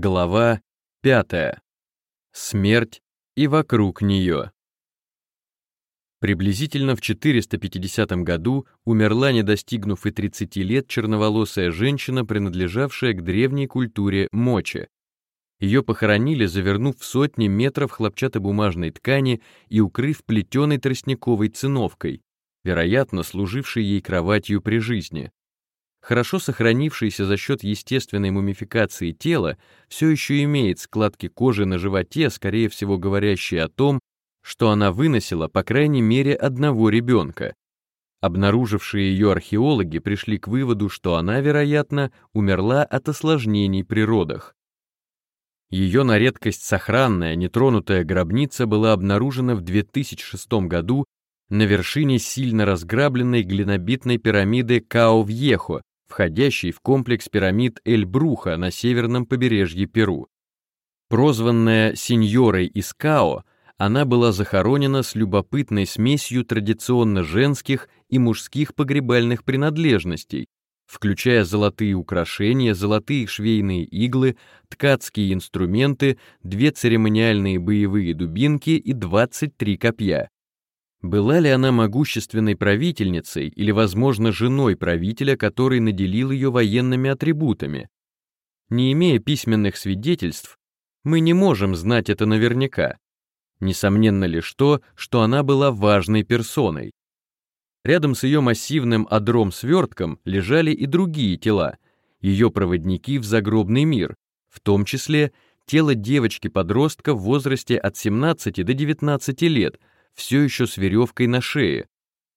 Глава 5. Смерть и вокруг нее. Приблизительно в 450 году умерла, не достигнув и 30 лет, черноволосая женщина, принадлежавшая к древней культуре мочи. Ее похоронили, завернув в сотни метров хлопчатобумажной ткани и укрыв плетеной тростниковой циновкой, вероятно, служившей ей кроватью при жизни. Хорошо сохранившееся за счет естественной мумификации тело все еще имеет складки кожи на животе, скорее всего говорящие о том, что она выносила по крайней мере одного ребенка. Обнаружившие ее археологи пришли к выводу, что она, вероятно, умерла от осложнений при родах. Ее на редкость сохранная, нетронутая гробница была обнаружена в 2006 году на вершине сильно разграбленной глинобитной пирамиды Као-Вьехо, входящий в комплекс пирамид Эль-Бруха на северном побережье Перу. Прозванная сеньорой из Као, она была захоронена с любопытной смесью традиционно женских и мужских погребальных принадлежностей, включая золотые украшения, золотые швейные иглы, ткацкие инструменты, две церемониальные боевые дубинки и 23 копья. Была ли она могущественной правительницей или, возможно, женой правителя, который наделил ее военными атрибутами? Не имея письменных свидетельств, мы не можем знать это наверняка. Несомненно лишь то, что она была важной персоной. Рядом с ее массивным адром-свертком лежали и другие тела, ее проводники в загробный мир, в том числе тело девочки-подростка в возрасте от 17 до 19 лет, все еще с веревкой на шее.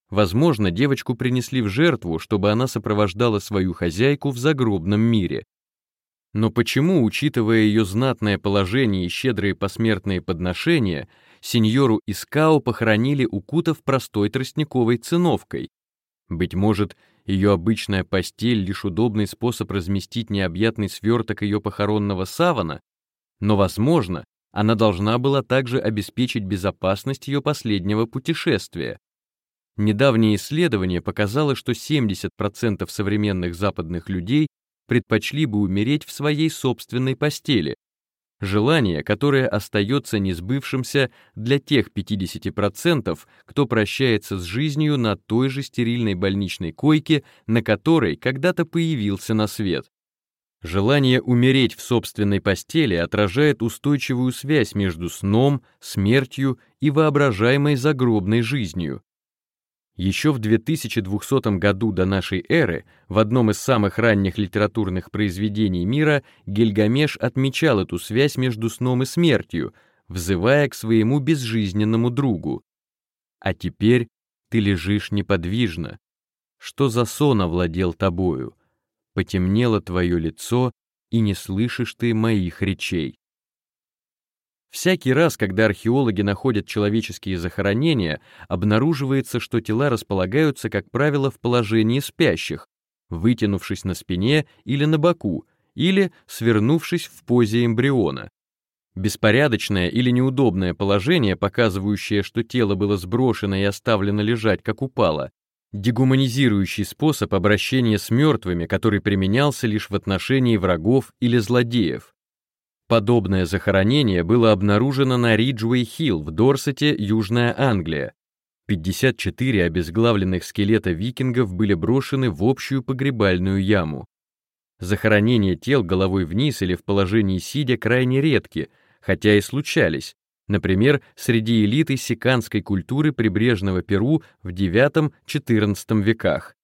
Возможно, девочку принесли в жертву, чтобы она сопровождала свою хозяйку в загробном мире. Но почему, учитывая ее знатное положение и щедрые посмертные подношения, сеньору Искао похоронили укутав простой тростниковой циновкой? Быть может, ее обычная постель — лишь удобный способ разместить необъятный сверток ее похоронного савана? Но, возможно, она должна была также обеспечить безопасность ее последнего путешествия. Недавнее исследование показало, что 70% современных западных людей предпочли бы умереть в своей собственной постели. Желание, которое остается несбывшимся для тех 50%, кто прощается с жизнью на той же стерильной больничной койке, на которой когда-то появился на свет. Желание умереть в собственной постели отражает устойчивую связь между сном, смертью и воображаемой загробной жизнью. Еще в 2200 году до нашей эры в одном из самых ранних литературных произведений мира Гильгамеш отмечал эту связь между сном и смертью, взывая к своему безжизненному другу. А теперь ты лежишь неподвижно. Что за сон овладел тобою? Потемнело твое лицо, и не слышишь ты моих речей. Всякий раз, когда археологи находят человеческие захоронения, обнаруживается, что тела располагаются, как правило, в положении спящих, вытянувшись на спине или на боку, или свернувшись в позе эмбриона. Беспорядочное или неудобное положение, показывающее, что тело было сброшено и оставлено лежать, как упало, дегуманизирующий способ обращения с мертвыми, который применялся лишь в отношении врагов или злодеев. Подобное захоронение было обнаружено на Риджуэй-Хилл в Дорсете, Южная Англия. 54 обезглавленных скелета викингов были брошены в общую погребальную яму. Захоронения тел головой вниз или в положении сидя крайне редки, хотя и случались, например, среди элиты сиканской культуры прибрежного Перу в IX-XIV веках.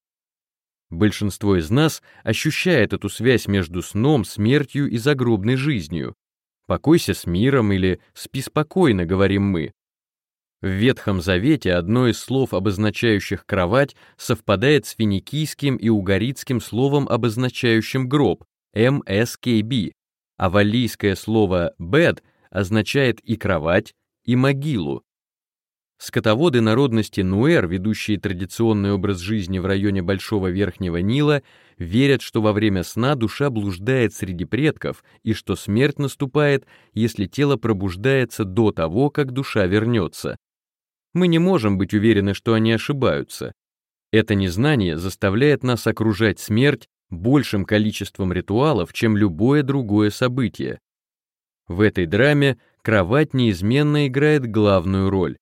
Большинство из нас ощущает эту связь между сном, смертью и загробной жизнью. «Покойся с миром» или «спи спокойно», говорим мы. В Ветхом Завете одно из слов, обозначающих кровать, совпадает с финикийским и угорицким словом, обозначающим гроб, MSKB, а валлийское слово «bed» означает и кровать, и могилу. Скотоводы народности Нуэр, ведущие традиционный образ жизни в районе Большого Верхнего Нила, верят, что во время сна душа блуждает среди предков и что смерть наступает, если тело пробуждается до того, как душа вернется. Мы не можем быть уверены, что они ошибаются. Это незнание заставляет нас окружать смерть большим количеством ритуалов, чем любое другое событие. В этой драме кровать неизменно играет главную роль,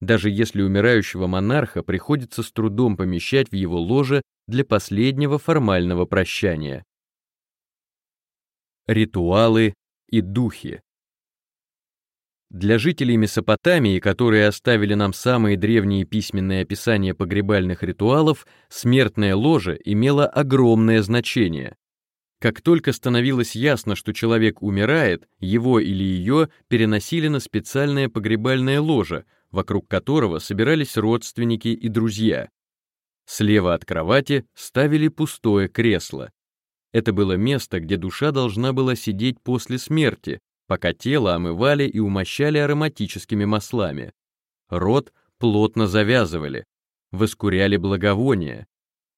даже если умирающего монарха приходится с трудом помещать в его ложе для последнего формального прощания. Ритуалы и духи для жителей Месопотамии, которые оставили нам самые древние письменные описания погребальных ритуалов, смертное ложе имело огромное значение. Как только становилось ясно, что человек умирает, его или ее переносили на специальное погребальное ложе, вокруг которого собирались родственники и друзья. Слева от кровати ставили пустое кресло. Это было место, где душа должна была сидеть после смерти, пока тело омывали и умощали ароматическими маслами. Рот плотно завязывали, воскуряли благовония.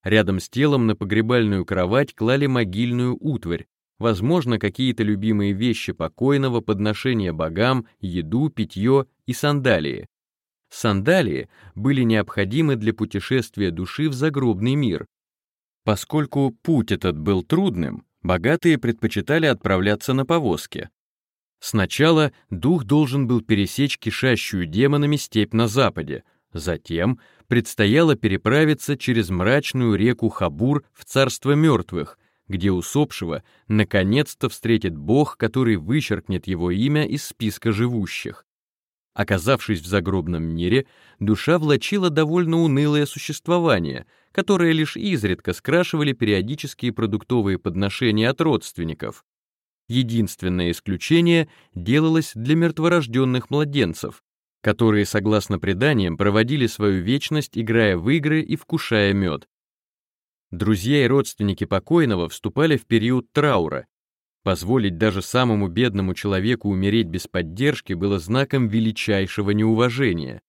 Рядом с телом на погребальную кровать клали могильную утварь, возможно, какие-то любимые вещи покойного, подношения богам, еду, питье и сандалии. Сандалии были необходимы для путешествия души в загробный мир. Поскольку путь этот был трудным, богатые предпочитали отправляться на повозке, Сначала дух должен был пересечь кишащую демонами степь на западе, затем предстояло переправиться через мрачную реку Хабур в царство мертвых, где усопшего наконец-то встретит Бог, который вычеркнет его имя из списка живущих. Оказавшись в загробном мире, душа влачила довольно унылое существование, которое лишь изредка скрашивали периодические продуктовые подношения от родственников. Единственное исключение делалось для мертворожденных младенцев, которые, согласно преданиям, проводили свою вечность, играя в игры и вкушая мед. Друзья и родственники покойного вступали в период траура. Позволить даже самому бедному человеку умереть без поддержки было знаком величайшего неуважения.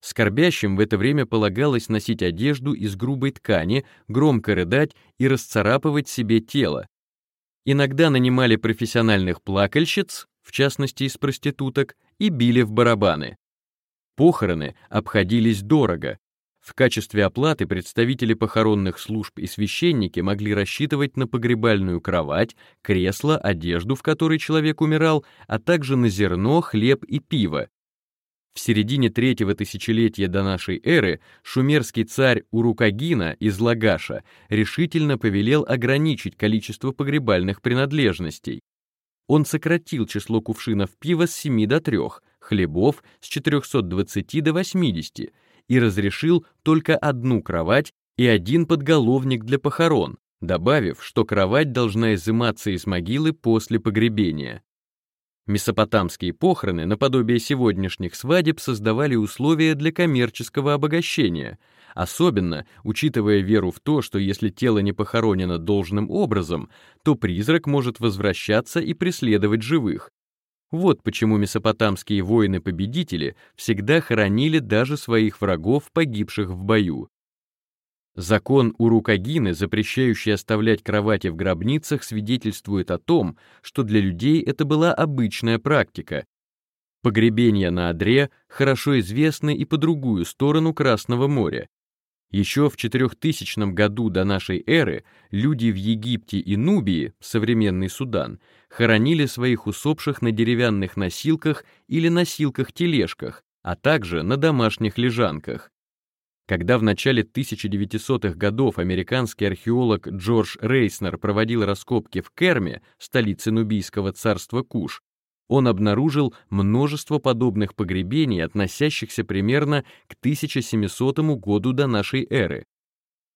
Скорбящим в это время полагалось носить одежду из грубой ткани, громко рыдать и расцарапывать себе тело, Иногда нанимали профессиональных плакальщиц, в частности из проституток, и били в барабаны. Похороны обходились дорого. В качестве оплаты представители похоронных служб и священники могли рассчитывать на погребальную кровать, кресло, одежду, в которой человек умирал, а также на зерно, хлеб и пиво, в середине третьего тысячелетия до нашей эры шумерский царь Урукагина из Лагаша решительно повелел ограничить количество погребальных принадлежностей. Он сократил число кувшинов пива с 7 до 3, хлебов с 420 до 80 и разрешил только одну кровать и один подголовник для похорон, добавив, что кровать должна изыматься из могилы после погребения. Месопотамские похороны, наподобие сегодняшних свадеб, создавали условия для коммерческого обогащения, особенно учитывая веру в то, что если тело не похоронено должным образом, то призрак может возвращаться и преследовать живых. Вот почему месопотамские воины-победители всегда хоронили даже своих врагов, погибших в бою. Закон Урукагины, запрещающий оставлять кровати в гробницах, свидетельствует о том, что для людей это была обычная практика. Погребения на Одре хорошо известны и по другую сторону Красного моря. Еще в 4000 году до нашей эры люди в Египте и Нубии, современный Судан, хоронили своих усопших на деревянных носилках или носилках-тележках, а также на домашних лежанках. Когда в начале 1900-х годов американский археолог Джордж Рейснер проводил раскопки в Керме, столице нубийского царства Куш, он обнаружил множество подобных погребений, относящихся примерно к 1700 году до нашей эры.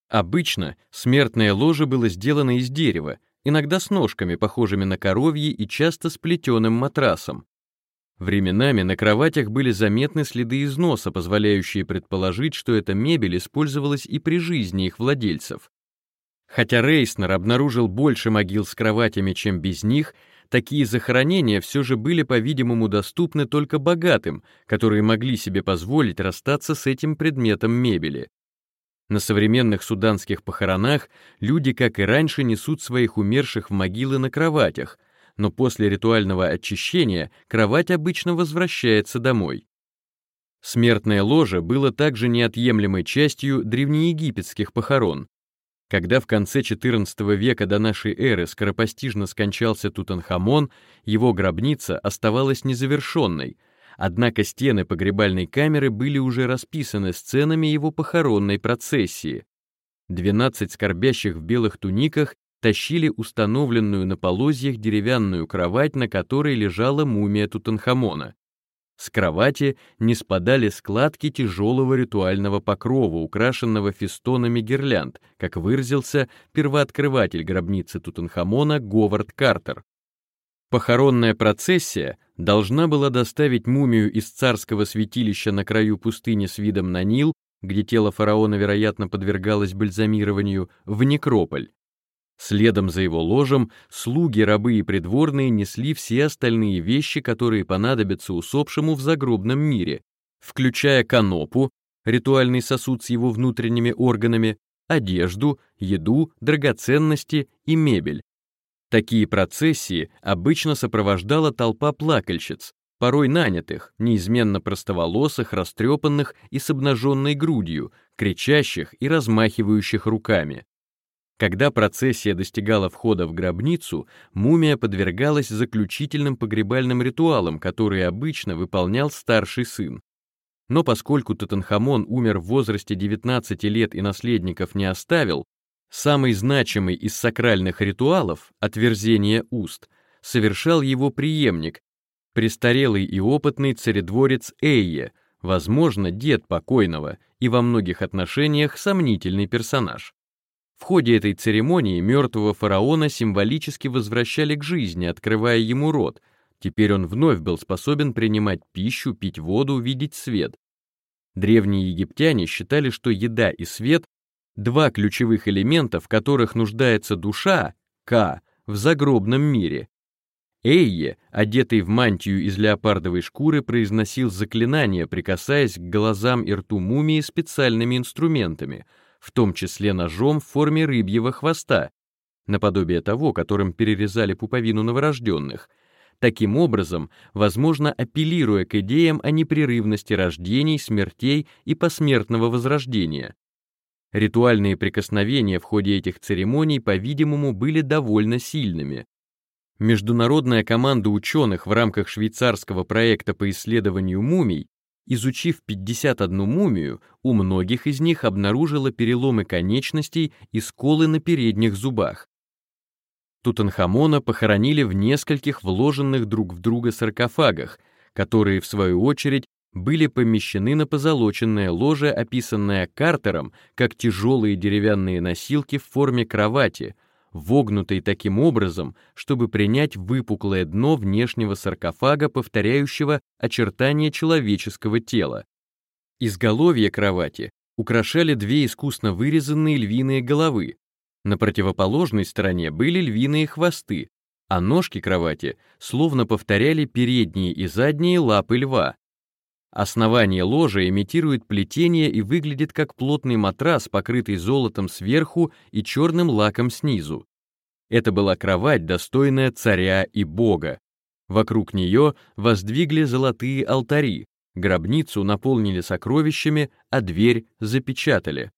Обычно смертное ложе было сделано из дерева, иногда с ножками, похожими на коровьи и часто с плетеным матрасом. Временами на кроватях были заметны следы износа, позволяющие предположить, что эта мебель использовалась и при жизни их владельцев. Хотя Рейснер обнаружил больше могил с кроватями, чем без них, такие захоронения все же были, по-видимому, доступны только богатым, которые могли себе позволить расстаться с этим предметом мебели. На современных суданских похоронах люди, как и раньше, несут своих умерших в могилы на кроватях, но после ритуального очищения кровать обычно возвращается домой. Смертное ложе было также неотъемлемой частью древнеегипетских похорон. Когда в конце XIV века до нашей эры скоропостижно скончался Тутанхамон, его гробница оставалась незавершенной, однако стены погребальной камеры были уже расписаны сценами его похоронной процессии. Двенадцать скорбящих в белых туниках тащили установленную на полозьях деревянную кровать, на которой лежала мумия Тутанхамона. С кровати не спадали складки тяжелого ритуального покрова, украшенного фестонами гирлянд, как выразился первооткрыватель гробницы Тутанхамона Говард Картер. Похоронная процессия должна была доставить мумию из царского святилища на краю пустыни с видом на Нил, где тело фараона, вероятно, подвергалось бальзамированию, в некрополь. Следом за его ложем слуги, рабы и придворные несли все остальные вещи, которые понадобятся усопшему в загробном мире, включая канопу, ритуальный сосуд с его внутренними органами, одежду, еду, драгоценности и мебель. Такие процессии обычно сопровождала толпа плакальщиц, порой нанятых, неизменно простоволосых, растрепанных и с обнаженной грудью, кричащих и размахивающих руками. Когда процессия достигала входа в гробницу, мумия подвергалась заключительным погребальным ритуалам, которые обычно выполнял старший сын. Но поскольку Тутанхамон умер в возрасте 19 лет и наследников не оставил, самый значимый из сакральных ритуалов, отверзение уст, совершал его преемник, престарелый и опытный царедворец Эйе, возможно, дед покойного и во многих отношениях сомнительный персонаж. В ходе этой церемонии мертвого фараона символически возвращали к жизни, открывая ему рот. Теперь он вновь был способен принимать пищу, пить воду, видеть свет. Древние египтяне считали, что еда и свет — два ключевых элемента, в которых нуждается душа, Ка, в загробном мире. Эйе, одетый в мантию из леопардовой шкуры, произносил заклинания, прикасаясь к глазам и рту мумии специальными инструментами — в том числе ножом в форме рыбьего хвоста, наподобие того, которым перерезали пуповину новорожденных. Таким образом, возможно, апеллируя к идеям о непрерывности рождений, смертей и посмертного возрождения. Ритуальные прикосновения в ходе этих церемоний, по-видимому, были довольно сильными. Международная команда ученых в рамках швейцарского проекта по исследованию мумий Изучив 51 мумию, у многих из них обнаружила переломы конечностей и сколы на передних зубах. Тутанхамона похоронили в нескольких вложенных друг в друга саркофагах, которые, в свою очередь, были помещены на позолоченное ложе, описанное Картером как тяжелые деревянные носилки в форме кровати, вогнутой таким образом, чтобы принять выпуклое дно внешнего саркофага, повторяющего очертания человеческого тела. Изголовье кровати украшали две искусно вырезанные львиные головы. На противоположной стороне были львиные хвосты, а ножки кровати словно повторяли передние и задние лапы льва. Основание ложа имитирует плетение и выглядит как плотный матрас, покрытый золотом сверху и черным лаком снизу. Это была кровать, достойная царя и бога. Вокруг нее воздвигли золотые алтари, гробницу наполнили сокровищами, а дверь запечатали.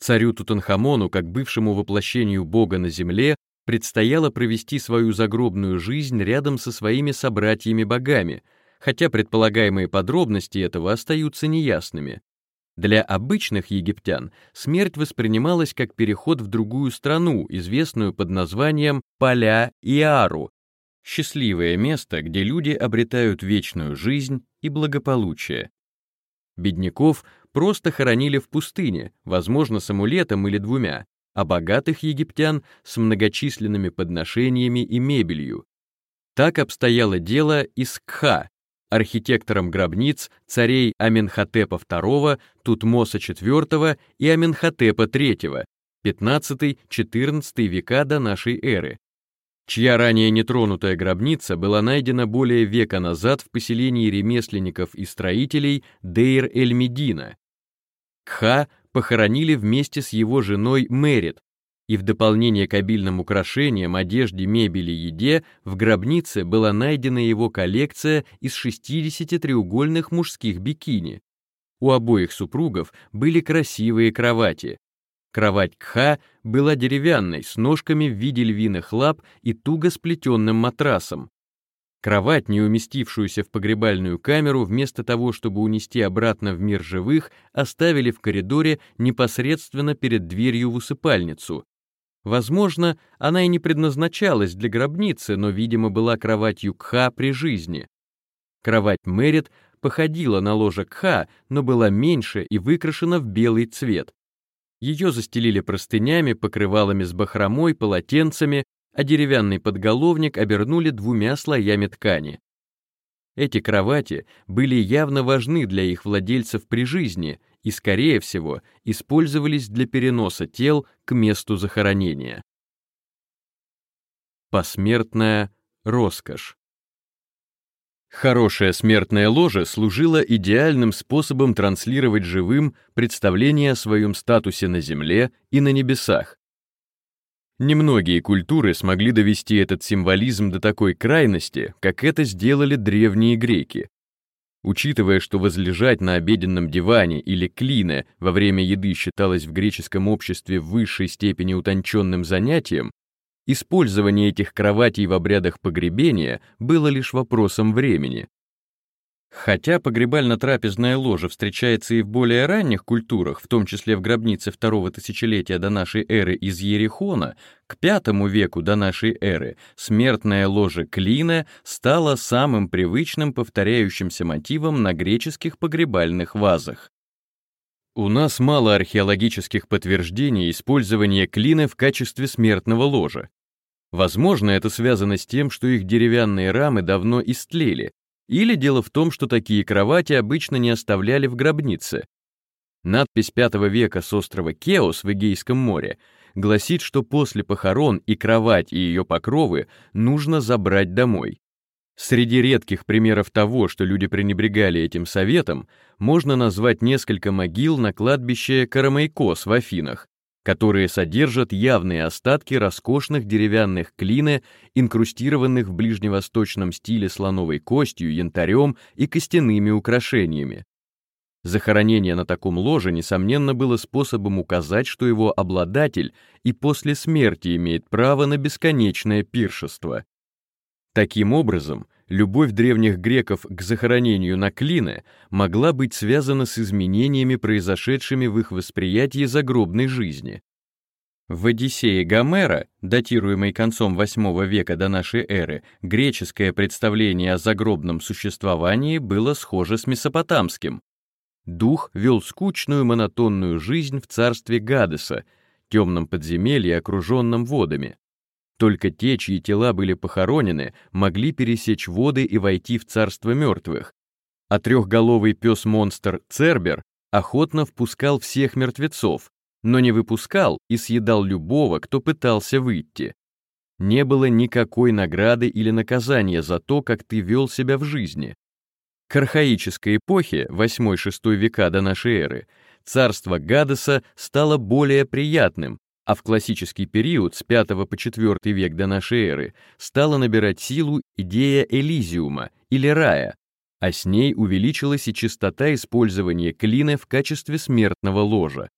Царю Тутанхамону, как бывшему воплощению бога на земле, предстояло провести свою загробную жизнь рядом со своими собратьями-богами — хотя предполагаемые подробности этого остаются неясными. Для обычных египтян смерть воспринималась как переход в другую страну, известную под названием Поля Иару, счастливое место, где люди обретают вечную жизнь и благополучие. Бедняков просто хоронили в пустыне, возможно, с амулетом или двумя, а богатых египтян с многочисленными подношениями и мебелью. Так обстояло дело и с Кха, архитектором гробниц царей Аменхотепа II, Тутмоса IV и Аменхотепа III, 15-14 века до нашей эры, чья ранее нетронутая гробница была найдена более века назад в поселении ремесленников и строителей Дейр-эль-Медина. Кха похоронили вместе с его женой Мерит, и в дополнение к обильным украшениям, одежде, мебели, еде, в гробнице была найдена его коллекция из 60 треугольных мужских бикини. У обоих супругов были красивые кровати. Кровать Кха была деревянной, с ножками в виде львиных лап и туго сплетенным матрасом. Кровать, не уместившуюся в погребальную камеру, вместо того, чтобы унести обратно в мир живых, оставили в коридоре непосредственно перед дверью в усыпальницу. Возможно, она и не предназначалась для гробницы, но, видимо, была кроватью Кха при жизни. Кровать Мэрит походила на ложе Кха, но была меньше и выкрашена в белый цвет. Ее застелили простынями, покрывалами с бахромой, полотенцами, а деревянный подголовник обернули двумя слоями ткани. Эти кровати были явно важны для их владельцев при жизни и, скорее всего, использовались для переноса тел к месту захоронения. Посмертная роскошь. Хорошее смертное ложе служило идеальным способом транслировать живым представление о своем статусе на земле и на небесах. Немногие культуры смогли довести этот символизм до такой крайности, как это сделали древние греки. Учитывая, что возлежать на обеденном диване или клине во время еды считалось в греческом обществе в высшей степени утонченным занятием, Использование этих кроватей в обрядах погребения было лишь вопросом времени. Хотя погребально-трапезное ложе встречается и в более ранних культурах, в том числе в гробнице второго тысячелетия до нашей эры из Ерехона, к пятому веку до нашей эры смертное ложе Клина стало самым привычным повторяющимся мотивом на греческих погребальных вазах. У нас мало археологических подтверждений использования клина в качестве смертного ложа. Возможно, это связано с тем, что их деревянные рамы давно истлели, или дело в том, что такие кровати обычно не оставляли в гробнице. Надпись V века с острова Кеос в Эгейском море гласит, что после похорон и кровать, и ее покровы нужно забрать домой. Среди редких примеров того, что люди пренебрегали этим советом, можно назвать несколько могил на кладбище Карамайкос в Афинах, которые содержат явные остатки роскошных деревянных клины, инкрустированных в ближневосточном стиле слоновой костью, янтарем и костяными украшениями. Захоронение на таком ложе, несомненно, было способом указать, что его обладатель и после смерти имеет право на бесконечное пиршество. Таким образом, любовь древних греков к захоронению на клины могла быть связана с изменениями, произошедшими в их восприятии загробной жизни. В Одиссее Гомера, датируемой концом VIII века до нашей эры, греческое представление о загробном существовании было схоже с месопотамским. Дух вел скучную монотонную жизнь в царстве Гадеса, темном подземелье, окруженном водами. Только те, чьи тела были похоронены, могли пересечь воды и войти в царство мертвых. А трехголовый пес-монстр Цербер охотно впускал всех мертвецов, но не выпускал и съедал любого, кто пытался выйти. Не было никакой награды или наказания за то, как ты вел себя в жизни. К архаической эпохе, 8-6 века до нашей эры, царство Гадеса стало более приятным, а в классический период с 5 по 4 век до нашей эры стала набирать силу идея Элизиума или рая, а с ней увеличилась и частота использования клина в качестве смертного ложа.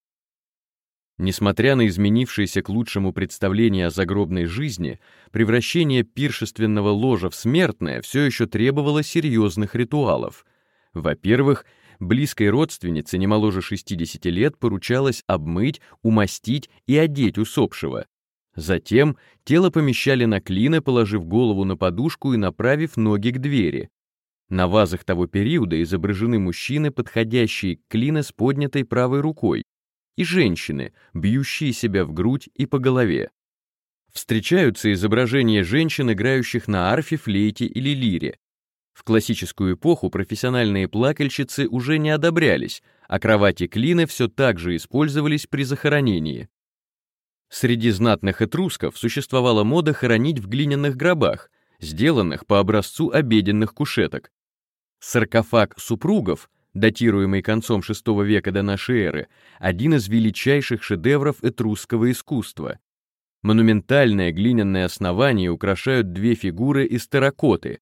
Несмотря на изменившееся к лучшему представление о загробной жизни, превращение пиршественного ложа в смертное все еще требовало серьезных ритуалов. Во-первых, близкой родственнице не моложе 60 лет поручалось обмыть, умастить и одеть усопшего. Затем тело помещали на клины, положив голову на подушку и направив ноги к двери. На вазах того периода изображены мужчины, подходящие к клина с поднятой правой рукой, и женщины, бьющие себя в грудь и по голове. Встречаются изображения женщин, играющих на арфе, флейте или лире, в классическую эпоху профессиональные плакальщицы уже не одобрялись, а кровати клины все так же использовались при захоронении. Среди знатных этрусков существовала мода хоронить в глиняных гробах, сделанных по образцу обеденных кушеток. Саркофаг супругов, датируемый концом VI века до нашей эры, один из величайших шедевров этрусского искусства. Монументальное глиняное основание украшают две фигуры из терракоты,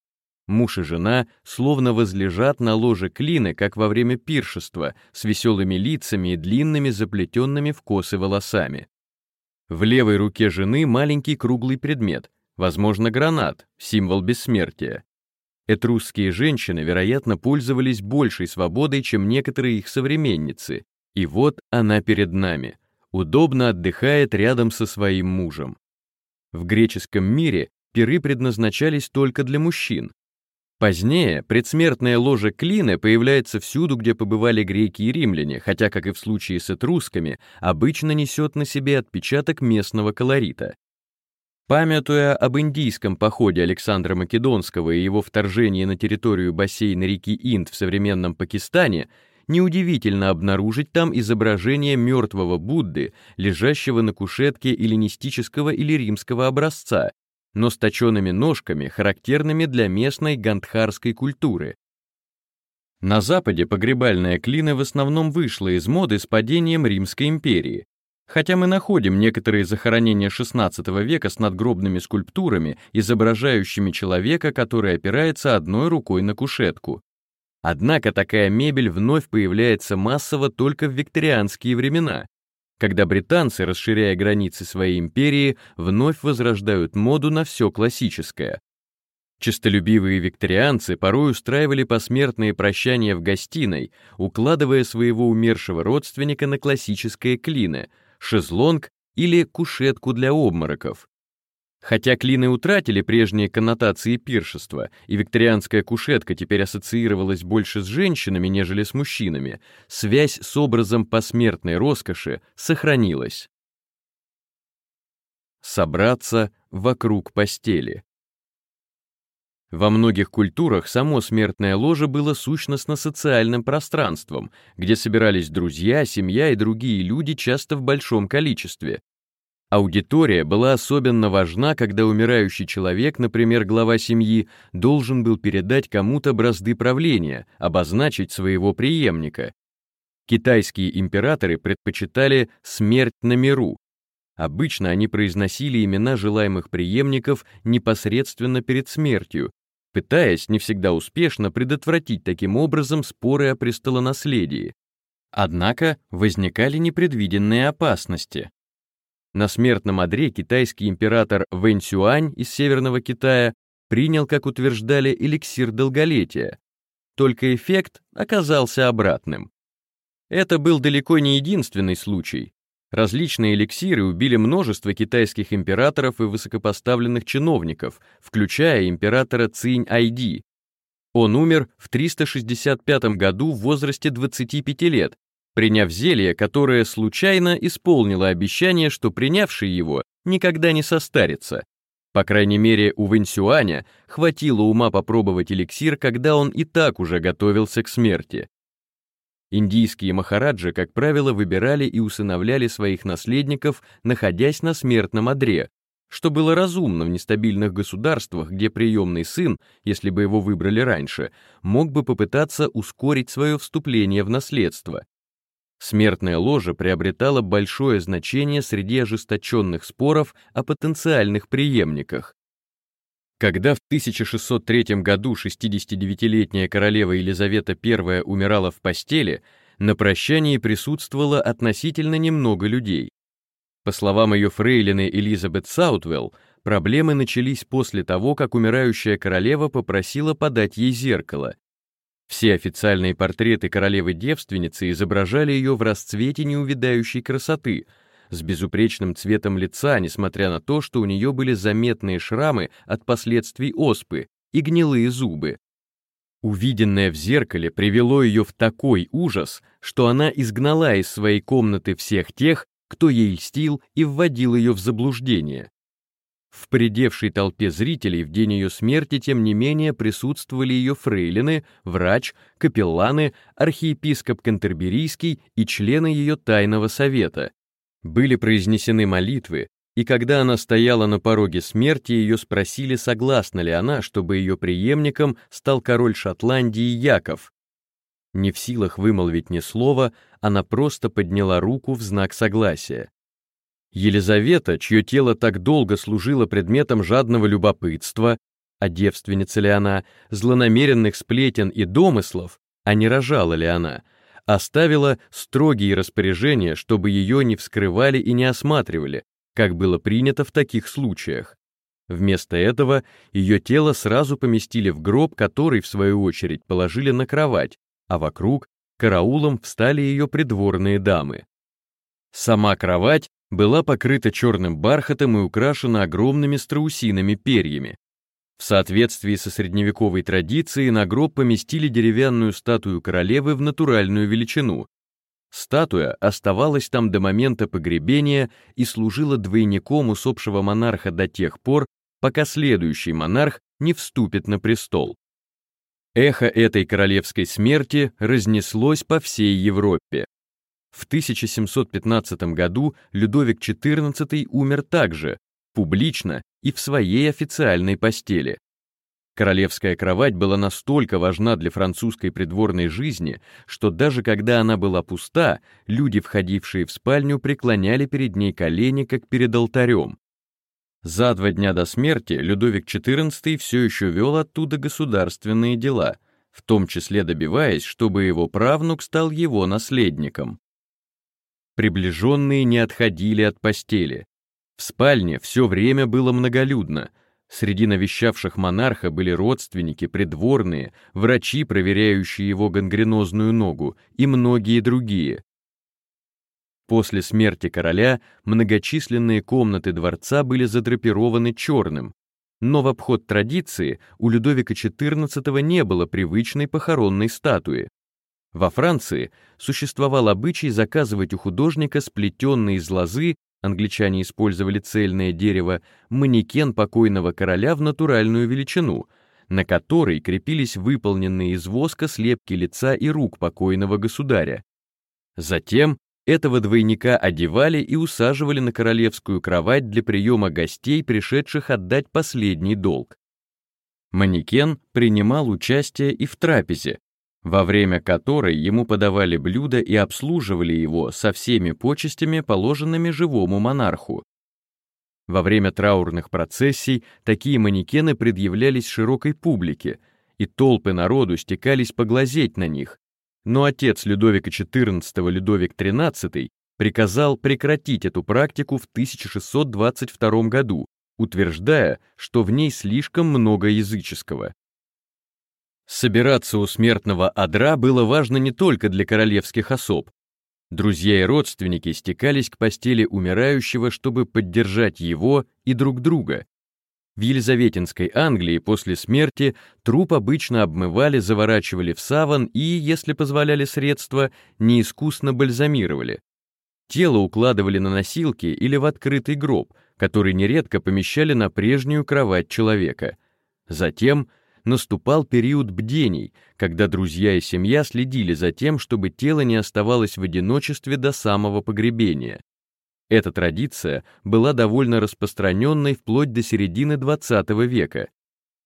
Муж и жена словно возлежат на ложе клины, как во время пиршества, с веселыми лицами и длинными заплетенными в косы волосами. В левой руке жены маленький круглый предмет, возможно, гранат, символ бессмертия. Этрусские женщины, вероятно, пользовались большей свободой, чем некоторые их современницы, и вот она перед нами, удобно отдыхает рядом со своим мужем. В греческом мире пиры предназначались только для мужчин, Позднее предсмертное ложе клины появляется всюду, где побывали греки и римляне, хотя, как и в случае с этрусками, обычно несет на себе отпечаток местного колорита. Памятуя об индийском походе Александра Македонского и его вторжении на территорию бассейна реки Инд в современном Пакистане, неудивительно обнаружить там изображение мертвого Будды, лежащего на кушетке эллинистического или римского образца, но с точенными ножками, характерными для местной гандхарской культуры. На Западе погребальная клина в основном вышла из моды с падением Римской империи, хотя мы находим некоторые захоронения XVI века с надгробными скульптурами, изображающими человека, который опирается одной рукой на кушетку. Однако такая мебель вновь появляется массово только в викторианские времена, когда британцы, расширяя границы своей империи, вновь возрождают моду на все классическое. Честолюбивые викторианцы порой устраивали посмертные прощания в гостиной, укладывая своего умершего родственника на классическое клино, шезлонг или кушетку для обмороков, Хотя клины утратили прежние коннотации пиршества, и викторианская кушетка теперь ассоциировалась больше с женщинами, нежели с мужчинами, связь с образом посмертной роскоши сохранилась. Собраться вокруг постели. Во многих культурах само смертное ложе было сущностно-социальным пространством, где собирались друзья, семья и другие люди часто в большом количестве, Аудитория была особенно важна, когда умирающий человек, например, глава семьи, должен был передать кому-то бразды правления, обозначить своего преемника. Китайские императоры предпочитали смерть на миру. Обычно они произносили имена желаемых преемников непосредственно перед смертью, пытаясь, не всегда успешно, предотвратить таким образом споры о престолонаследии. Однако возникали непредвиденные опасности. На смертном одре китайский император Вэнь Сюань из Северного Китая принял, как утверждали, эликсир долголетия. Только эффект оказался обратным. Это был далеко не единственный случай. Различные эликсиры убили множество китайских императоров и высокопоставленных чиновников, включая императора Цинь Айди. Он умер в 365 году в возрасте 25 лет приняв зелье, которое случайно исполнило обещание, что принявший его никогда не состарится. По крайней мере, у Вэнсюаня хватило ума попробовать эликсир, когда он и так уже готовился к смерти. Индийские махараджи, как правило, выбирали и усыновляли своих наследников, находясь на смертном одре, что было разумно в нестабильных государствах, где приемный сын, если бы его выбрали раньше, мог бы попытаться ускорить свое вступление в наследство. Смертное ложе приобретало большое значение среди ожесточенных споров о потенциальных преемниках. Когда в 1603 году 69-летняя королева Елизавета I умирала в постели, на прощании присутствовало относительно немного людей. По словам ее фрейлины Элизабет Саутвелл, проблемы начались после того, как умирающая королева попросила подать ей зеркало, все официальные портреты королевы-девственницы изображали ее в расцвете неувядающей красоты, с безупречным цветом лица, несмотря на то, что у нее были заметные шрамы от последствий оспы и гнилые зубы. Увиденное в зеркале привело ее в такой ужас, что она изгнала из своей комнаты всех тех, кто ей льстил и вводил ее в заблуждение. В придевшей толпе зрителей в день ее смерти, тем не менее, присутствовали ее фрейлины, врач, капелланы, архиепископ Кантерберийский и члены ее тайного совета. Были произнесены молитвы, и когда она стояла на пороге смерти, ее спросили, согласна ли она, чтобы ее преемником стал король Шотландии Яков. Не в силах вымолвить ни слова, она просто подняла руку в знак согласия. Елизавета, чье тело так долго служило предметом жадного любопытства, а девственница ли она, злонамеренных сплетен и домыслов, а не рожала ли она, оставила строгие распоряжения, чтобы ее не вскрывали и не осматривали, как было принято в таких случаях. Вместо этого ее тело сразу поместили в гроб, который, в свою очередь, положили на кровать, а вокруг караулом встали ее придворные дамы. Сама кровать была покрыта черным бархатом и украшена огромными страусиными перьями. В соответствии со средневековой традицией на гроб поместили деревянную статую королевы в натуральную величину. Статуя оставалась там до момента погребения и служила двойником усопшего монарха до тех пор, пока следующий монарх не вступит на престол. Эхо этой королевской смерти разнеслось по всей Европе. В 1715 году Людовик XIV умер также, публично и в своей официальной постели. Королевская кровать была настолько важна для французской придворной жизни, что даже когда она была пуста, люди, входившие в спальню, преклоняли перед ней колени, как перед алтарем. За два дня до смерти Людовик XIV все еще вел оттуда государственные дела, в том числе добиваясь, чтобы его правнук стал его наследником. Приближенные не отходили от постели. В спальне все время было многолюдно. Среди навещавших монарха были родственники, придворные, врачи, проверяющие его гангренозную ногу, и многие другие. После смерти короля многочисленные комнаты дворца были задрапированы черным, но в обход традиции у Людовика XIV не было привычной похоронной статуи. Во Франции существовал обычай заказывать у художника сплетенный из лозы, англичане использовали цельное дерево, манекен покойного короля в натуральную величину, на которой крепились выполненные из воска слепки лица и рук покойного государя. Затем этого двойника одевали и усаживали на королевскую кровать для приема гостей, пришедших отдать последний долг. Манекен принимал участие и в трапезе, во время которой ему подавали блюда и обслуживали его со всеми почестями, положенными живому монарху. Во время траурных процессий такие манекены предъявлялись широкой публике, и толпы народу стекались поглазеть на них. Но отец Людовика XIV, Людовик XIII, приказал прекратить эту практику в 1622 году, утверждая, что в ней слишком много языческого. Собираться у смертного одра было важно не только для королевских особ. Друзья и родственники стекались к постели умирающего, чтобы поддержать его и друг друга. В Елизаветинской Англии после смерти труп обычно обмывали, заворачивали в саван и, если позволяли средства, неискусно бальзамировали. Тело укладывали на носилки или в открытый гроб, который нередко помещали на прежнюю кровать человека. Затем – наступал период бдений, когда друзья и семья следили за тем, чтобы тело не оставалось в одиночестве до самого погребения. Эта традиция была довольно распространенной вплоть до середины XX века.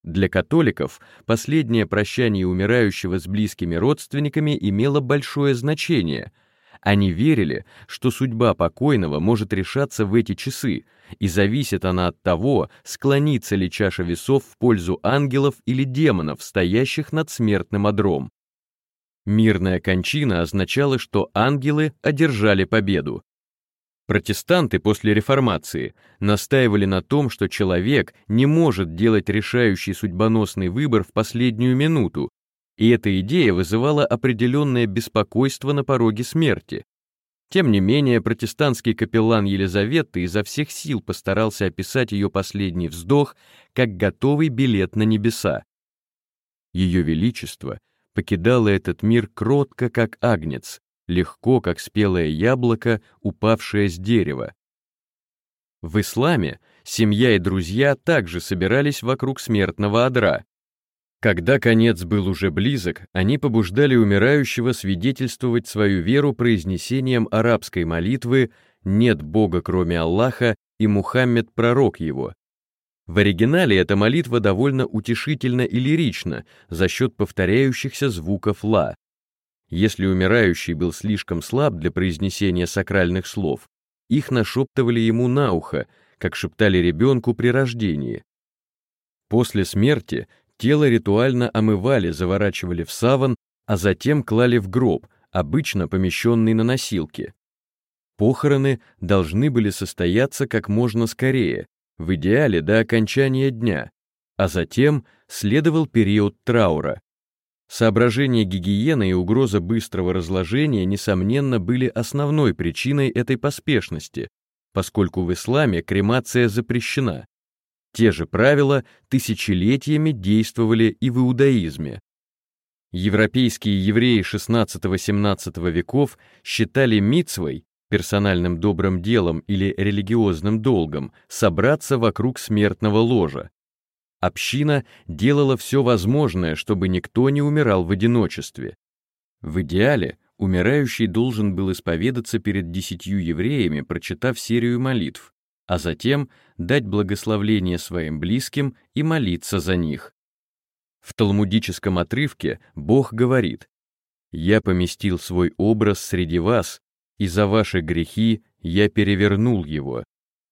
Для католиков последнее прощание умирающего с близкими родственниками имело большое значение — они верили, что судьба покойного может решаться в эти часы, и зависит она от того, склонится ли чаша весов в пользу ангелов или демонов, стоящих над смертным одром. Мирная кончина означала, что ангелы одержали победу. Протестанты после реформации настаивали на том, что человек не может делать решающий судьбоносный выбор в последнюю минуту, и эта идея вызывала определенное беспокойство на пороге смерти. Тем не менее, протестантский капеллан Елизаветы изо всех сил постарался описать ее последний вздох как готовый билет на небеса. Ее Величество покидало этот мир кротко, как агнец, легко, как спелое яблоко, упавшее с дерева. В исламе семья и друзья также собирались вокруг смертного одра, когда конец был уже близок, они побуждали умирающего свидетельствовать свою веру произнесением арабской молитвы «Нет Бога, кроме Аллаха, и Мухаммед — пророк его». В оригинале эта молитва довольно утешительна и лирична за счет повторяющихся звуков «ла». Если умирающий был слишком слаб для произнесения сакральных слов, их нашептывали ему на ухо, как шептали ребенку при рождении. После смерти тело ритуально омывали, заворачивали в саван, а затем клали в гроб, обычно помещенный на носилки. Похороны должны были состояться как можно скорее, в идеале до окончания дня, а затем следовал период траура. Соображения гигиены и угроза быстрого разложения, несомненно, были основной причиной этой поспешности, поскольку в исламе кремация запрещена. Те же правила тысячелетиями действовали и в иудаизме. Европейские евреи XVI-XVII веков считали мицвой, персональным добрым делом или религиозным долгом, собраться вокруг смертного ложа. Община делала все возможное, чтобы никто не умирал в одиночестве. В идеале умирающий должен был исповедаться перед десятью евреями, прочитав серию молитв, а затем дать благословление своим близким и молиться за них. В талмудическом отрывке Бог говорит «Я поместил свой образ среди вас, и за ваши грехи я перевернул его.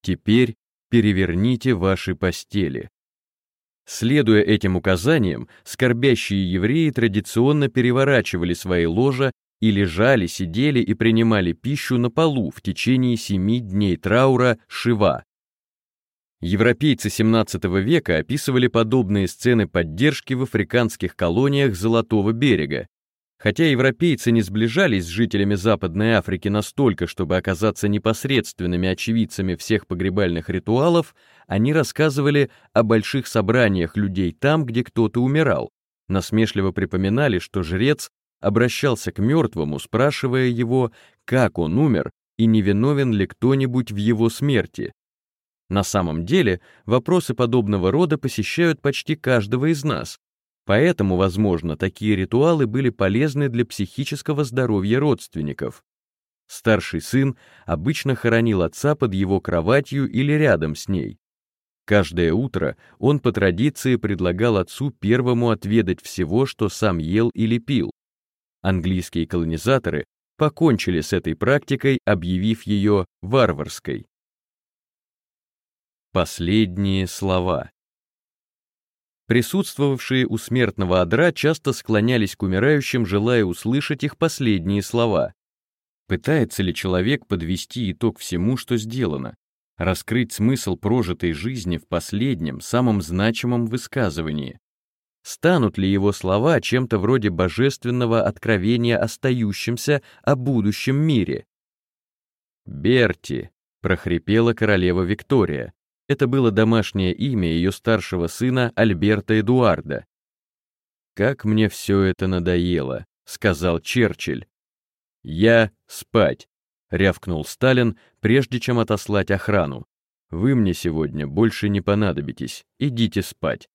Теперь переверните ваши постели». Следуя этим указаниям, скорбящие евреи традиционно переворачивали свои ложа и лежали, сидели и принимали пищу на полу в течение семи дней траура Шива. Европейцы XVII века описывали подобные сцены поддержки в африканских колониях Золотого берега. Хотя европейцы не сближались с жителями Западной Африки настолько, чтобы оказаться непосредственными очевидцами всех погребальных ритуалов, они рассказывали о больших собраниях людей там, где кто-то умирал, насмешливо припоминали, что жрец обращался к мертвому, спрашивая его, как он умер и не виновен ли кто-нибудь в его смерти. На самом деле, вопросы подобного рода посещают почти каждого из нас, поэтому, возможно, такие ритуалы были полезны для психического здоровья родственников. Старший сын обычно хоронил отца под его кроватью или рядом с ней. Каждое утро он по традиции предлагал отцу первому отведать всего, что сам ел или пил, Английские колонизаторы покончили с этой практикой, объявив ее варварской. Последние слова. Присутствовавшие у смертного одра часто склонялись к умирающим, желая услышать их последние слова. Пытается ли человек подвести итог всему, что сделано, раскрыть смысл прожитой жизни в последнем, самом значимом высказывании? Станут ли его слова чем-то вроде божественного откровения остающимся о будущем мире? «Берти», — прохрипела королева Виктория. Это было домашнее имя ее старшего сына Альберта Эдуарда. «Как мне все это надоело», — сказал Черчилль. «Я спать», — рявкнул Сталин, прежде чем отослать охрану. «Вы мне сегодня больше не понадобитесь, идите спать».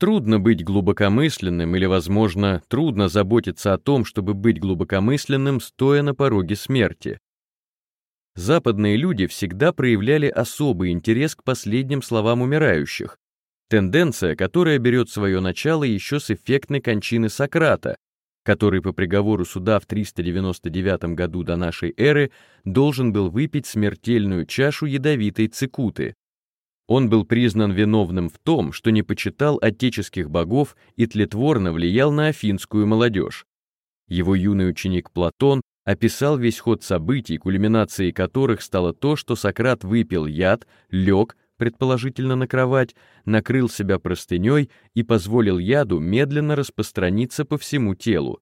Трудно быть глубокомысленным или, возможно, трудно заботиться о том, чтобы быть глубокомысленным, стоя на пороге смерти. Западные люди всегда проявляли особый интерес к последним словам умирающих, тенденция, которая берет свое начало еще с эффектной кончины Сократа, который по приговору суда в 399 году до нашей эры должен был выпить смертельную чашу ядовитой цикуты. Он был признан виновным в том, что не почитал отеческих богов и тлетворно влиял на афинскую молодежь. Его юный ученик Платон описал весь ход событий, кульминацией которых стало то, что Сократ выпил яд, лег, предположительно на кровать, накрыл себя простыней и позволил яду медленно распространиться по всему телу.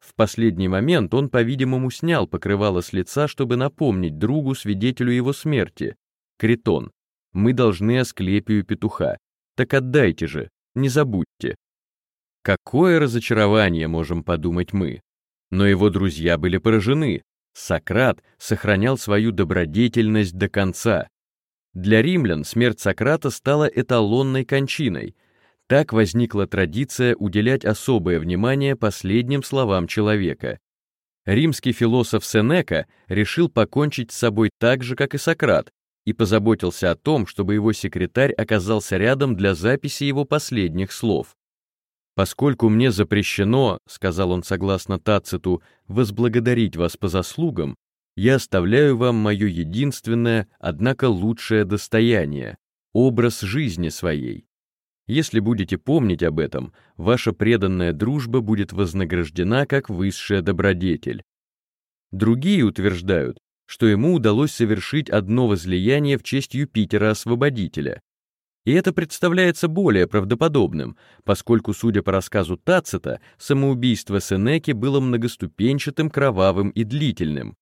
В последний момент он, по-видимому, снял покрывало с лица, чтобы напомнить другу, свидетелю его смерти, Критон, мы должны Асклепию петуха. Так отдайте же, не забудьте. Какое разочарование, можем подумать мы. Но его друзья были поражены. Сократ сохранял свою добродетельность до конца. Для римлян смерть Сократа стала эталонной кончиной. Так возникла традиция уделять особое внимание последним словам человека. Римский философ Сенека решил покончить с собой так же, как и Сократ, и позаботился о том, чтобы его секретарь оказался рядом для записи его последних слов. «Поскольку мне запрещено, — сказал он согласно Тациту, — возблагодарить вас по заслугам, я оставляю вам мое единственное, однако лучшее достояние — образ жизни своей. Если будете помнить об этом, ваша преданная дружба будет вознаграждена как высшая добродетель. Другие утверждают, что ему удалось совершить одно возлияние в честь Юпитера-освободителя. И это представляется более правдоподобным, поскольку, судя по рассказу Тацита, самоубийство Сенеки было многоступенчатым, кровавым и длительным.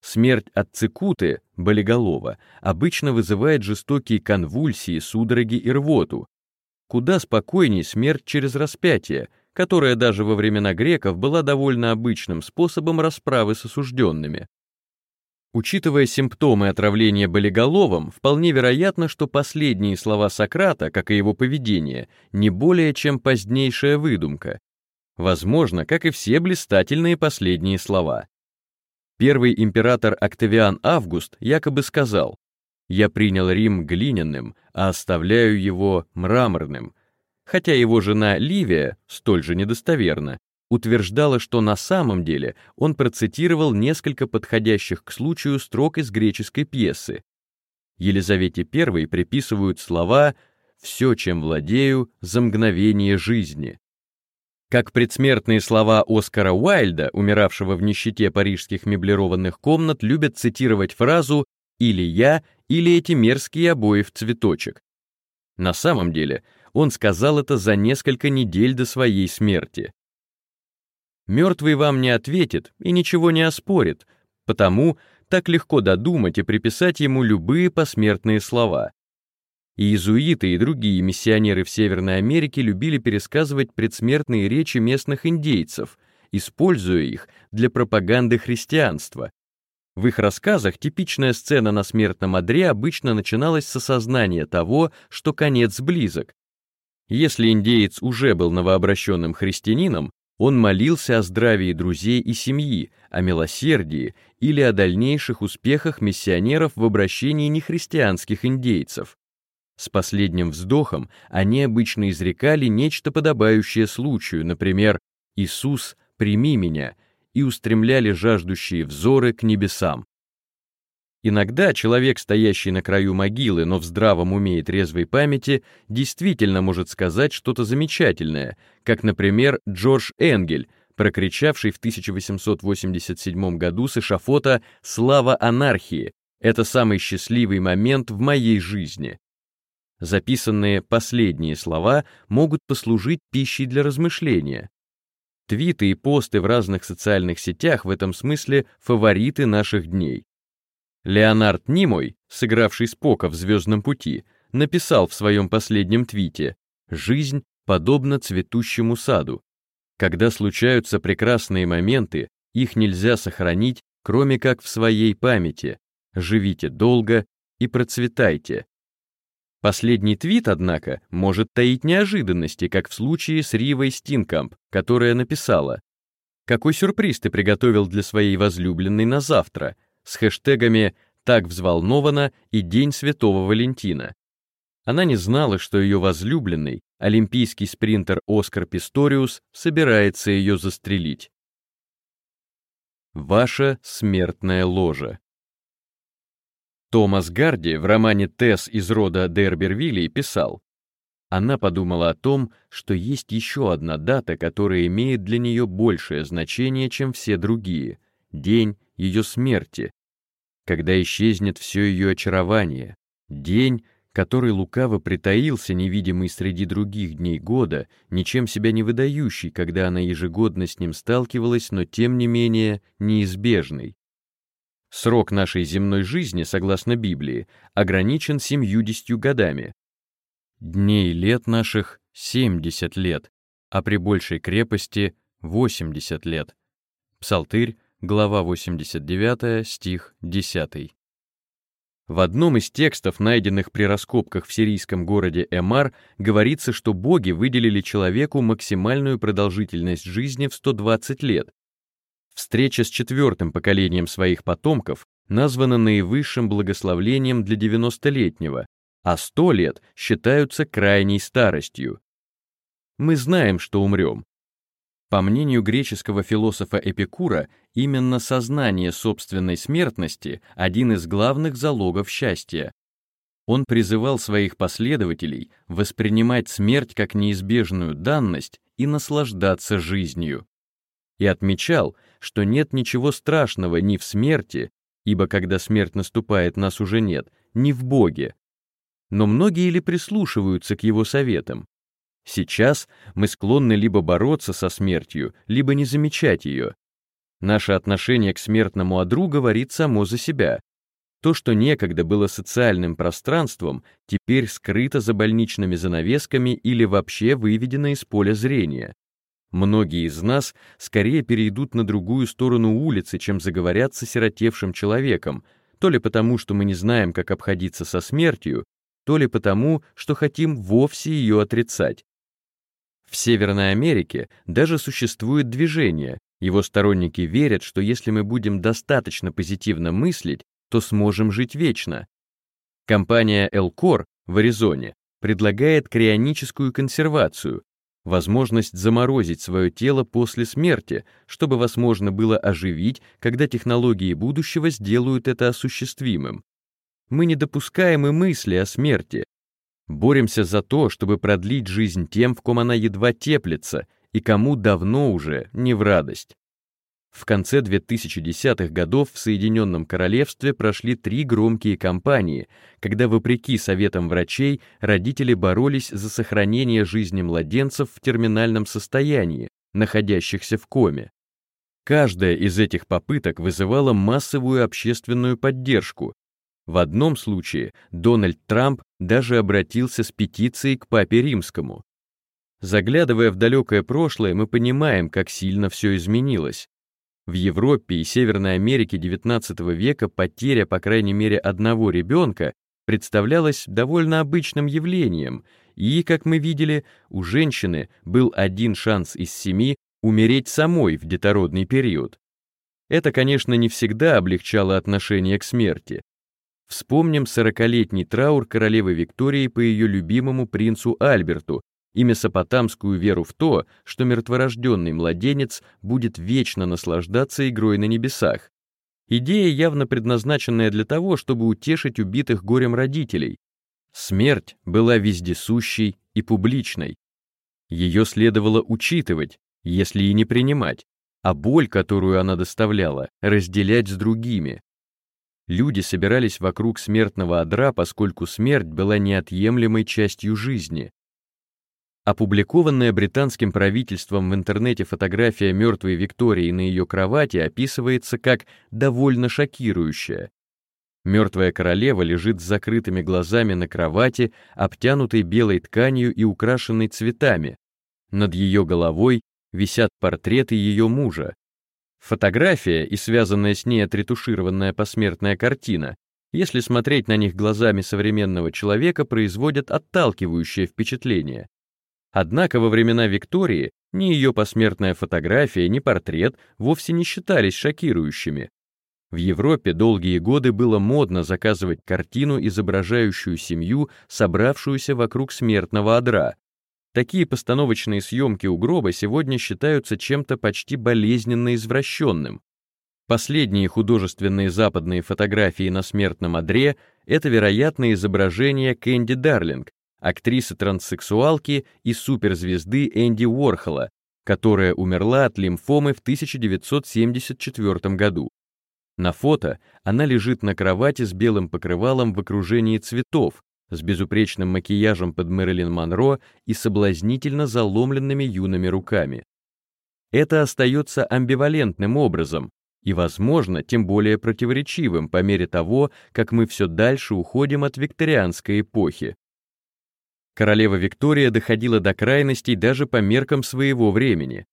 Смерть от цикуты, болиголова, обычно вызывает жестокие конвульсии, судороги и рвоту, Куда спокойней смерть через распятие, которая даже во времена греков была довольно обычным способом расправы с осужденными. Учитывая симптомы отравления болиголовом, вполне вероятно, что последние слова Сократа, как и его поведение, не более чем позднейшая выдумка. Возможно, как и все блистательные последние слова. Первый император Октавиан Август якобы сказал я принял Рим глиняным, а оставляю его мраморным. Хотя его жена Ливия, столь же недостоверна, утверждала, что на самом деле он процитировал несколько подходящих к случаю строк из греческой пьесы. Елизавете I приписывают слова «все, чем владею, за мгновение жизни». Как предсмертные слова Оскара Уайльда, умиравшего в нищете парижских меблированных комнат, любят цитировать фразу «или я, или эти мерзкие обои в цветочек. На самом деле, он сказал это за несколько недель до своей смерти. Мертвый вам не ответит и ничего не оспорит, потому так легко додумать и приписать ему любые посмертные слова. иезуиты и другие миссионеры в Северной Америке любили пересказывать предсмертные речи местных индейцев, используя их для пропаганды христианства, в их рассказах типичная сцена на смертном одре обычно начиналась с осознания того, что конец близок. Если индеец уже был новообращенным христианином, он молился о здравии друзей и семьи, о милосердии или о дальнейших успехах миссионеров в обращении нехристианских индейцев. С последним вздохом они обычно изрекали нечто подобающее случаю, например, «Иисус, прими меня», и устремляли жаждущие взоры к небесам. Иногда человек, стоящий на краю могилы, но в здравом уме и трезвой памяти, действительно может сказать что-то замечательное, как, например, Джордж Энгель, прокричавший в 1887 году с эшафота «Слава анархии! Это самый счастливый момент в моей жизни!» Записанные последние слова могут послужить пищей для размышления. Твиты и посты в разных социальных сетях в этом смысле фавориты наших дней. Леонард Нимой, сыгравший Спока в «Звездном пути», написал в своем последнем твите «Жизнь подобна цветущему саду. Когда случаются прекрасные моменты, их нельзя сохранить, кроме как в своей памяти. Живите долго и процветайте. Последний твит, однако, может таить неожиданности, как в случае с Ривой Стинкамп, которая написала «Какой сюрприз ты приготовил для своей возлюбленной на завтра?» С хэштегами «Так взволнована» и «День Святого Валентина». Она не знала, что ее возлюбленный, олимпийский спринтер Оскар Писториус, собирается ее застрелить. Ваша смертная ложа. Томас Гарди в романе «Тесс из рода Дербервилли» писал, она подумала о том, что есть еще одна дата, которая имеет для нее большее значение, чем все другие — день ее смерти, когда исчезнет все ее очарование, день, который лукаво притаился, невидимый среди других дней года, ничем себя не выдающий, когда она ежегодно с ним сталкивалась, но тем не менее неизбежный. Срок нашей земной жизни, согласно Библии, ограничен семьюдесятью годами. Дней лет наших 70 лет, а при большей крепости 80 лет. Псалтырь, глава 89, стих 10. В одном из текстов, найденных при раскопках в сирийском городе Эмар, говорится, что боги выделили человеку максимальную продолжительность жизни в 120 лет, Встреча с четвертым поколением своих потомков названа наивысшим благословлением для 90-летнего, а 100 лет считаются крайней старостью. Мы знаем, что умрем. По мнению греческого философа Эпикура, именно сознание собственной смертности – один из главных залогов счастья. Он призывал своих последователей воспринимать смерть как неизбежную данность и наслаждаться жизнью. И отмечал, что нет ничего страшного ни в смерти, ибо когда смерть наступает, нас уже нет, ни в Боге. Но многие ли прислушиваются к его советам? Сейчас мы склонны либо бороться со смертью, либо не замечать ее. Наше отношение к смертному одру говорит само за себя. То, что некогда было социальным пространством, теперь скрыто за больничными занавесками или вообще выведено из поля зрения. Многие из нас скорее перейдут на другую сторону улицы, чем заговорят с осиротевшим человеком, то ли потому, что мы не знаем, как обходиться со смертью, то ли потому, что хотим вовсе ее отрицать. В Северной Америке даже существует движение, его сторонники верят, что если мы будем достаточно позитивно мыслить, то сможем жить вечно. Компания Elcor в Аризоне предлагает крионическую консервацию, возможность заморозить свое тело после смерти, чтобы вас можно было оживить, когда технологии будущего сделают это осуществимым. Мы не допускаем и мысли о смерти. Боремся за то, чтобы продлить жизнь тем, в ком она едва теплится, и кому давно уже не в радость. В конце 2010-х годов в Соединенном Королевстве прошли три громкие кампании, когда, вопреки советам врачей, родители боролись за сохранение жизни младенцев в терминальном состоянии, находящихся в коме. Каждая из этих попыток вызывала массовую общественную поддержку. В одном случае Дональд Трамп даже обратился с петицией к папе римскому. Заглядывая в далекое прошлое, мы понимаем, как сильно все изменилось. В Европе и Северной Америке XIX века потеря, по крайней мере, одного ребенка представлялась довольно обычным явлением, и, как мы видели, у женщины был один шанс из семи умереть самой в детородный период. Это, конечно, не всегда облегчало отношение к смерти. Вспомним сорокалетний траур королевы Виктории по ее любимому принцу Альберту, и месопотамскую веру в то, что мертворожденный младенец будет вечно наслаждаться игрой на небесах. Идея, явно предназначенная для того, чтобы утешить убитых горем родителей. Смерть была вездесущей и публичной. Ее следовало учитывать, если и не принимать, а боль, которую она доставляла, разделять с другими. Люди собирались вокруг смертного одра, поскольку смерть была неотъемлемой частью жизни. Опубликованная британским правительством в интернете фотография мертвой Виктории на ее кровати описывается как довольно шокирующая. Мертвая королева лежит с закрытыми глазами на кровати, обтянутой белой тканью и украшенной цветами. Над ее головой висят портреты ее мужа. Фотография и связанная с ней отретушированная посмертная картина, если смотреть на них глазами современного человека, производят отталкивающее впечатление. Однако во времена Виктории ни ее посмертная фотография, ни портрет вовсе не считались шокирующими. В Европе долгие годы было модно заказывать картину, изображающую семью, собравшуюся вокруг смертного одра. Такие постановочные съемки у гроба сегодня считаются чем-то почти болезненно извращенным. Последние художественные западные фотографии на смертном одре — это, вероятно, изображение Кэнди Дарлинг, актрисы-транссексуалки и суперзвезды Энди Уорхола, которая умерла от лимфомы в 1974 году. На фото она лежит на кровати с белым покрывалом в окружении цветов, с безупречным макияжем под Мэрилин Монро и соблазнительно заломленными юными руками. Это остается амбивалентным образом и, возможно, тем более противоречивым по мере того, как мы все дальше уходим от викторианской эпохи. Королева Виктория доходила до крайностей даже по меркам своего времени.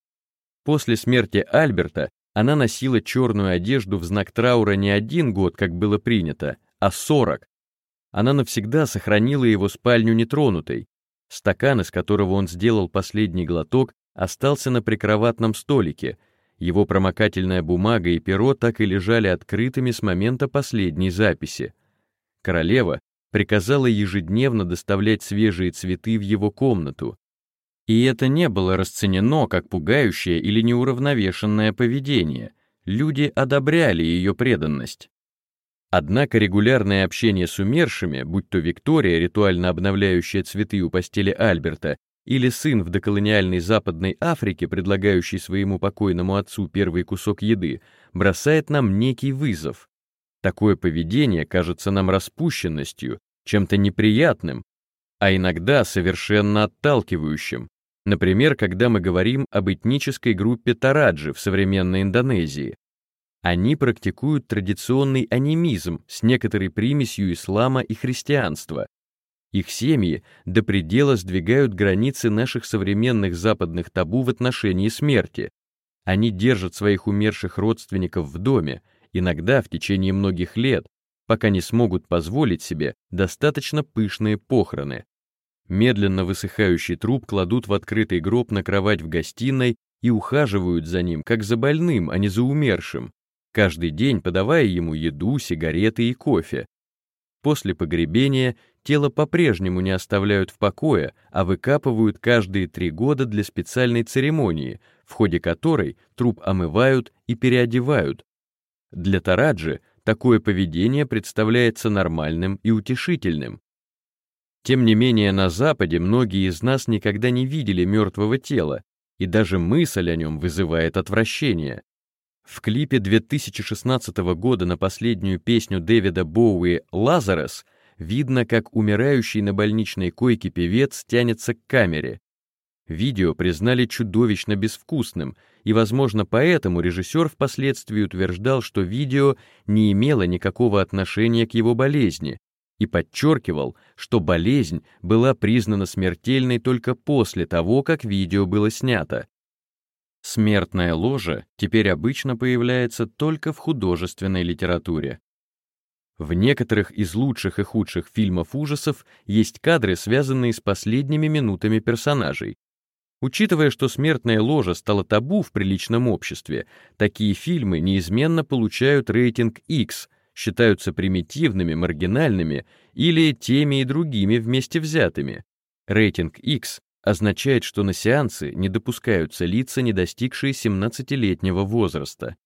После смерти Альберта она носила черную одежду в знак траура не один год, как было принято, а сорок. Она навсегда сохранила его спальню нетронутой. Стакан, из которого он сделал последний глоток, остался на прикроватном столике. Его промокательная бумага и перо так и лежали открытыми с момента последней записи. Королева приказала ежедневно доставлять свежие цветы в его комнату. И это не было расценено как пугающее или неуравновешенное поведение. Люди одобряли ее преданность. Однако регулярное общение с умершими, будь то Виктория, ритуально обновляющая цветы у постели Альберта, или сын в доколониальной Западной Африке, предлагающий своему покойному отцу первый кусок еды, бросает нам некий вызов. Такое поведение кажется нам распущенностью, чем-то неприятным, а иногда совершенно отталкивающим. Например, когда мы говорим об этнической группе Тараджи в современной Индонезии, они практикуют традиционный анимизм с некоторой примесью ислама и христианства. Их семьи до предела сдвигают границы наших современных западных табу в отношении смерти. Они держат своих умерших родственников в доме, иногда в течение многих лет, пока не смогут позволить себе достаточно пышные похороны. Медленно высыхающий труп кладут в открытый гроб на кровать в гостиной и ухаживают за ним, как за больным, а не за умершим, каждый день подавая ему еду, сигареты и кофе. После погребения тело по-прежнему не оставляют в покое, а выкапывают каждые три года для специальной церемонии, в ходе которой труп омывают и переодевают. Для Тараджи такое поведение представляется нормальным и утешительным. Тем не менее, на Западе многие из нас никогда не видели мертвого тела, и даже мысль о нем вызывает отвращение. В клипе 2016 года на последнюю песню Дэвида Боуи «Лазарес» видно, как умирающий на больничной койке певец тянется к камере. Видео признали чудовищно безвкусным, и, возможно, поэтому режиссер впоследствии утверждал, что видео не имело никакого отношения к его болезни, и подчеркивал, что болезнь была признана смертельной только после того, как видео было снято. Смертная ложа теперь обычно появляется только в художественной литературе. В некоторых из лучших и худших фильмов ужасов есть кадры, связанные с последними минутами персонажей. Учитывая, что смертная ложа стала табу в приличном обществе, такие фильмы неизменно получают рейтинг X, считаются примитивными, маргинальными или теми и другими вместе взятыми. Рейтинг X означает, что на сеансы не допускаются лица, не достигшие 17-летнего возраста.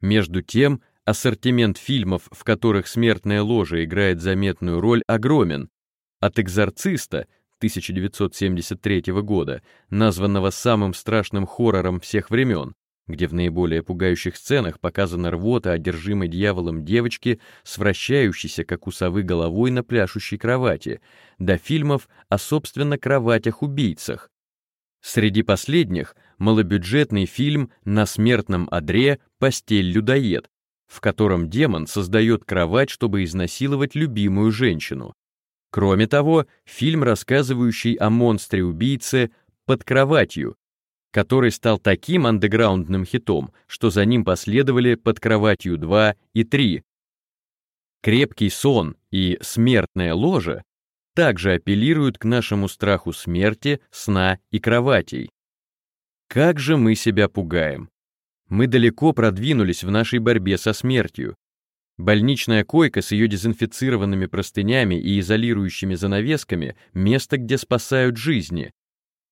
Между тем, ассортимент фильмов, в которых смертная ложа играет заметную роль, огромен. От «Экзорциста» 1973 года, названного самым страшным хоррором всех времен, где в наиболее пугающих сценах показана рвота одержимой дьяволом девочки с как у совы, головой на пляшущей кровати, до фильмов о, собственно, кроватях-убийцах. Среди последних — малобюджетный фильм «На смертном одре. Постель-людоед», в котором демон создает кровать, чтобы изнасиловать любимую женщину. Кроме того, фильм, рассказывающий о монстре-убийце «Под кроватью», который стал таким андеграундным хитом, что за ним последовали «Под кроватью 2» и 3. «Крепкий сон» и «Смертная ложа» также апеллируют к нашему страху смерти, сна и кроватей. Как же мы себя пугаем! Мы далеко продвинулись в нашей борьбе со смертью. Больничная койка с ее дезинфицированными простынями и изолирующими занавесками — место, где спасают жизни.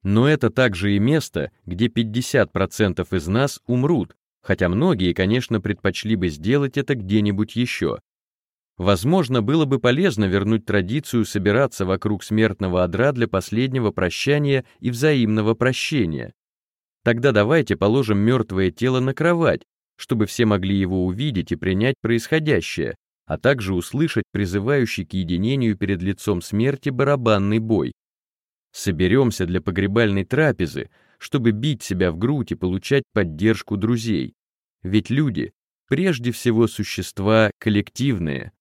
Но это также и место, где 50% из нас умрут, хотя многие, конечно, предпочли бы сделать это где-нибудь еще. Возможно, было бы полезно вернуть традицию собираться вокруг смертного одра для последнего прощания и взаимного прощения. Тогда давайте положим мертвое тело на кровать, чтобы все могли его увидеть и принять происходящее, а также услышать призывающий к единению перед лицом смерти барабанный бой. Соберемся для погребальной трапезы, чтобы бить себя в грудь и получать поддержку друзей. Ведь люди — прежде всего существа коллективные.